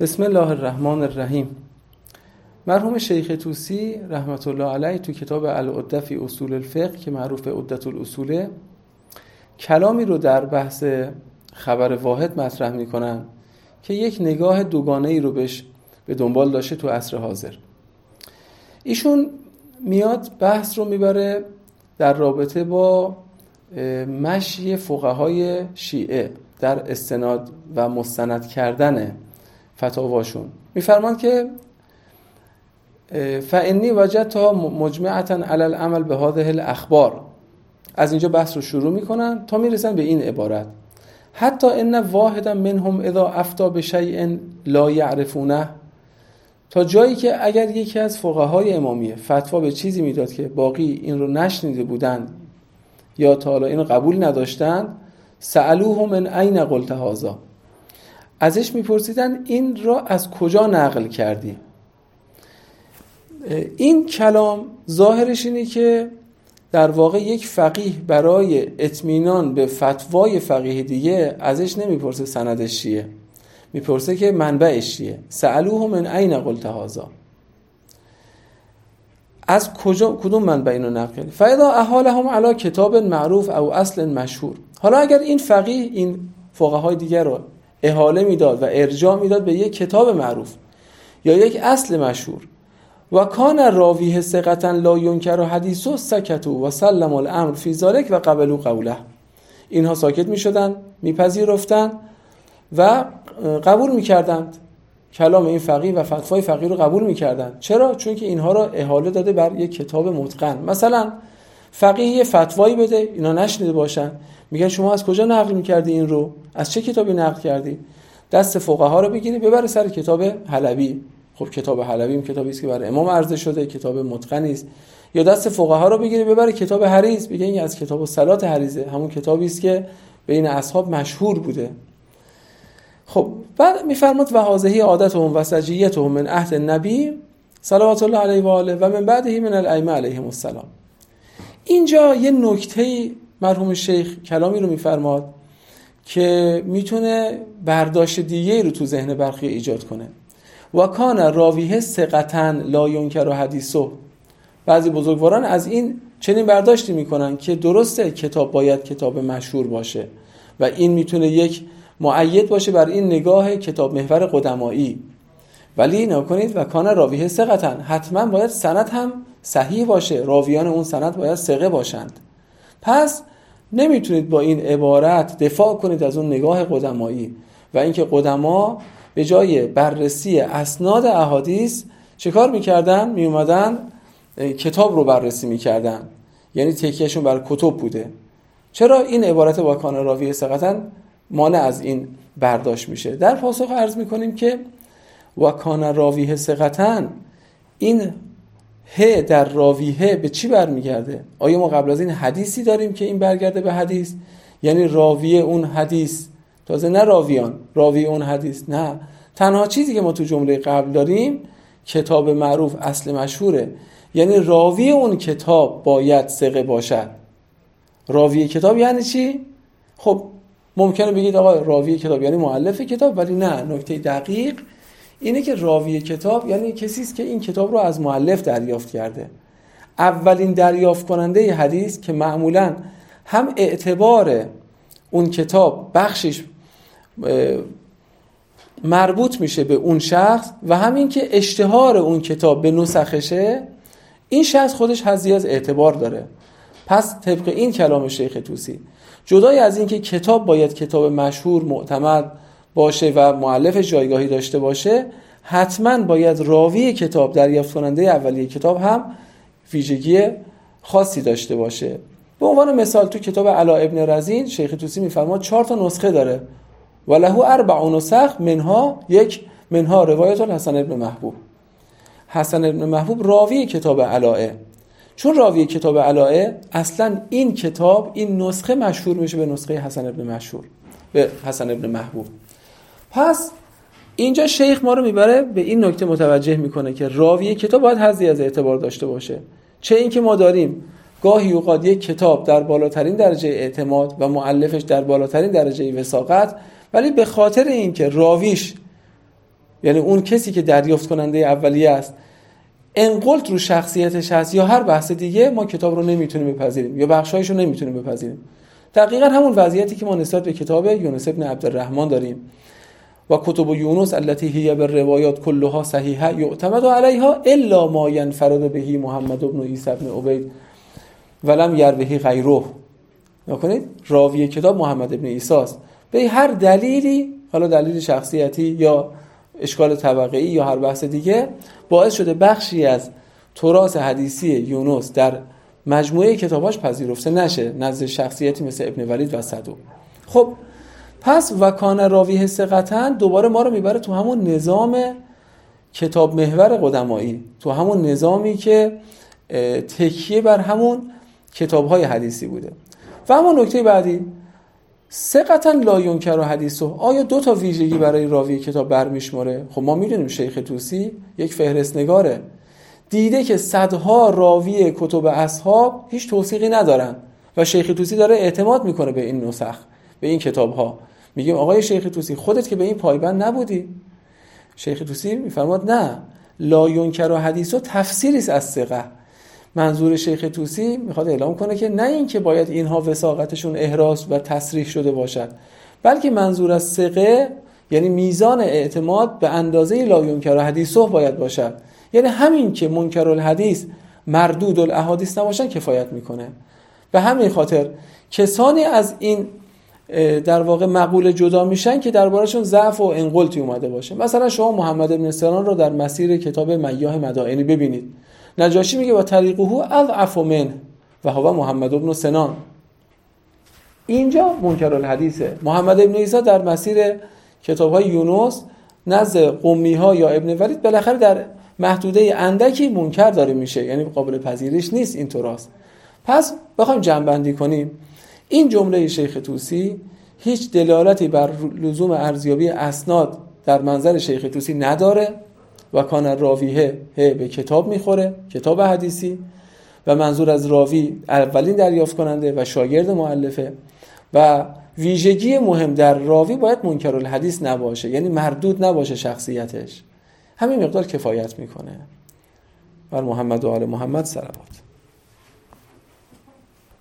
بسم الله الرحمن الرحیم. مرحوم شیخ توسی رحمت الله علیه تو کتاب العده فی اصول الفقه که معروف به عدت الاصوله کلامی رو در بحث خبر واحد مطرح می‌کنن که یک نگاه دوگانه ای رو بهش به دنبال داشته تو عصر حاضر. ایشون میاد بحث رو می‌بره در رابطه با مشی فقهای شیعه در استناد و مستند کردن فتاواشون. میفرمان که فعنی تا مجمعتا علی العمل به هذه الاخبار از اینجا بحث رو شروع می‌کنن تا می‌رسن به این عبارت. حتی ان واحدا منهم اذا افتا به شیء لا یعرفونه تا جایی که اگر یکی از فقهای امامیه فتوا به چیزی می‌داد که باقی این رو نشنیده بودند یا تا حالا این رو قبول نداشتند سألوه من عین قلت هذا؟ ازش میپرسیدن این را از کجا نقل کردی؟ این کلام ظاهرش اینه که در واقع یک فقیه برای اطمینان به فتوای فقیه دیگه ازش نمی‌پرسه سندش چیه. می‌پرسه که منبعش چیه. سألوه من عین قلت هذا. از کجا کدوم منبع اینو نقل کردی؟ فاذا احالهم علی کتاب معروف او اصل مشهور. حالا اگر این فقیه این فقهای دیگر رو احاله می‌داد و ارجاع می‌داد به یک کتاب معروف یا یک اصل مشهور. و کان راویه ثقتا لا ینکر حدیثو سکتو و سلم الامر فی ذلک و قبلو قوله. اینها ساکت می شدن میپذیرفتند و قبول می‌کردند. کلام این فقیه و فتوای فقیه رو قبول می‌کردند. چرا؟ چون که اینها را احاله داده بر یک کتاب متقن. مثلا فقیه یه فتوایی بده اینا نشنیده باشن. میگن شما از کجا نقل می‌کردی این رو؟ از چه کتابی نقل کردی؟ دست فقها رو بگیری ببره سر کتاب حلبی. خب کتاب حلبی هم کتابی است که برای امام عرضه شده کتاب متقنی است. یا دست فقها رو بگیری ببره کتاب حریز بگه این از کتاب صلات حریزه همون کتابی است که بین اصحاب مشهور بوده. خب بعد میفرماد و حاضهی عادتهم و سجیتهم من عهد نبی صلوات الله علیه و آله و من بعدهی من الائمه علیهم السلام. اینجا یه نکته مرحوم شیخ کلامی رو میفرماد که می‌تونه برداشت دیگه رو تو ذهن برخی ایجاد کنه. و کان راویه سقطن لا ینکر و حدیثو بعضی بزرگواران از این چنین برداشتی می‌کنن که درسته کتاب باید کتاب مشهور باشه و این می‌تونه یک معید باشه بر این نگاه کتاب محور قدمایی. ولی نکنید و کان راویه سقطن حتما باید سند هم صحیح باشه. راویان اون سند باید سقه باشند. پس نمی‌تونید با این عبارت دفاع کنید از اون نگاه قدمایی و اینکه قدما به جای بررسی اسناد احادیث چه کار می‌کردن؟ میومدن کتاب رو بررسی می‌کردن. یعنی تکیهشون بر کتب بوده. چرا این عبارت واکان راوی سقطا مانع از این برداشت میشه؟ در پاسخ عرض می‌کنیم که واکان راویه سقطا این ه در راویه به چی برمیگرده؟ آیا ما قبل از این حدیثی داریم که این برگرده به حدیث؟ یعنی راویه اون حدیث. تازه نه راویان راوی اون حدیث نه. تنها چیزی که ما تو جمله قبل داریم کتاب معروف اصل مشهوره. یعنی راوی اون کتاب باید ثقه باشد. راوی کتاب یعنی چی؟ خب ممکنه بگید آقا راوی کتاب یعنی مؤلف کتاب ولی نه نکته دقیق اینه که راوی کتاب یعنی کسی است که این کتاب رو از مؤلف دریافت کرده. اولین دریافت کننده حدیث که معمولا هم اعتبار اون کتاب بخشش مربوط میشه به اون شخص و همین که اشتهار اون کتاب به نسخشه این شخص خودش حضی از اعتبار داره. پس طبق این کلام شیخ توسی جدای از اینکه کتاب باید کتاب مشهور معتمد باشه و معلف جایگاهی داشته باشه حتما باید راوی کتاب دریافت کننده اولیه کتاب هم ویژگی خاصی داشته باشه. به عنوان مثال تو کتاب علا ابن رزین شیخ توسی میفرماد چهار تا نسخه داره. و له اربع نسخ منها یک منها روایت حسن ابن محبوب. حسن ابن محبوب راوی کتاب علائه. چون راوی کتاب علائه اصلا این کتاب این نسخه مشهور میشه به نسخه حسن ابن مشهور به حسن ابن محبوب. پس اینجا شیخ ما رو می‌بره به این نکته متوجه می‌کنه که راوی کتاب باید حضی از اعتبار داشته باشه. چه اینکه ما داریم گاهی اوقات یک کتاب در بالاترین درجه اعتماد و معلفش در بالاترین درجه وساقت ولی به خاطر اینکه راویش یعنی اون کسی که دریافت کننده اولیه است انقلت رو شخصیتش هست یا هر بحث دیگه ما کتاب رو نمی‌تونیم بپذیریم یا بخشایش رو نمی‌تونیم بپذیریم. دقیقا همون وضعیتی که ما نسبت به کتاب یونس ابن عبدالرحمن داریم. و کتب یونس التي هي بالروایات كلها صحیحه یعتمد علیها الا ما ينفرد بهی محمد ابن عیسی ابن عبید ولم یروهی غیره. نکنید؟ راوی کتاب محمد ابن عیسی است. به هر دلیلی حالا دلیل شخصیتی یا اشکال طبقه یا هر بحث دیگه باعث شده بخشی از تراث حدیثی یونس در مجموعه کتاباش پذیرفته نشه. نزد شخصیتی مثل ابن ولید و صدو خب پس وکان راوی سقطن دوباره ما رو می‌بره تو همون نظام کتاب محور قدمایی تو همون نظامی که تکیه بر همون کتاب های حدیثی بوده. و همون نکته بعدی سقطا لا ینکر و حدیثو آیا دو تا ویژگی برای راوی کتاب برمیشماره؟ خب ما می‌دونیم شیخ توسی یک فهرست نگاره دیده که صدها راوی کتب اصحاب هیچ توصیقی ندارن و شیخ توسی داره اعتماد می‌کنه به این نسخ. به این کتاب ها میگیم آقای شیخ توسی خودت که به این پایبند نبودی. شیخ توسی میفرماد نه. لا ینکر و حدیثو تفسیری از ثقه. منظور شیخ توسی می‌خواد اعلام کنه که نه اینکه باید اینها وساقتشون احراز و تصریح شده باشد بلکه منظور از ثقه یعنی میزان اعتماد به اندازه لا ینکر و حدیثو باید باشد. یعنی همین که منکر الحدیث مردود الاحادیث نباشن کفایت می‌کنه. به همین خاطر کسانی از این در واقع مقول جدا میشن که دربارشون ضعف و انقلتی اومده باشه. مثلا شما محمد ابن سنان رو در مسیر کتاب میاه مدائنی ببینید. نجاشی میگه با طریقه اضعف من و هو محمد ابن سنان. اینجا منکر الحدیثه محمد ابن عیسی در مسیر کتاب های یونس نزد قمی ها یا ابن ولید بالاخره در محدوده اندکی منکر داره میشه. یعنی قابل پذیرش نیست این راست پس بخوایم جنبندی کنیم. این جمله شیخ توسی هیچ دلالتی بر لزوم ارزیابی اسناد در منظر شیخ توسی نداره و کان راویه به کتاب می‌خوره کتاب حدیثی و منظور از راوی اولین دریافت کننده و شاگرد معلفه و ویژگی مهم در راوی باید منکر الحدیث نباشه یعنی مردود نباشه شخصیتش. همین مقدار کفایت می‌کنه. بر محمد و آل محمد سلامات